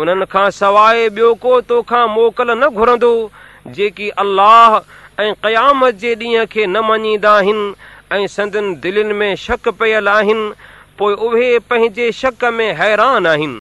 انهن کان سواءِ ٻيو ڪو توکا موڪل نه گهرندو جيڪي الله ۽ قيامت جي ڏينهن کي نه مڃيندا آهن ۽ سندن دلن ۾ شڪ پيل آهن پوءِ اهي پنهنجي شڪ ۾ حيران آهن.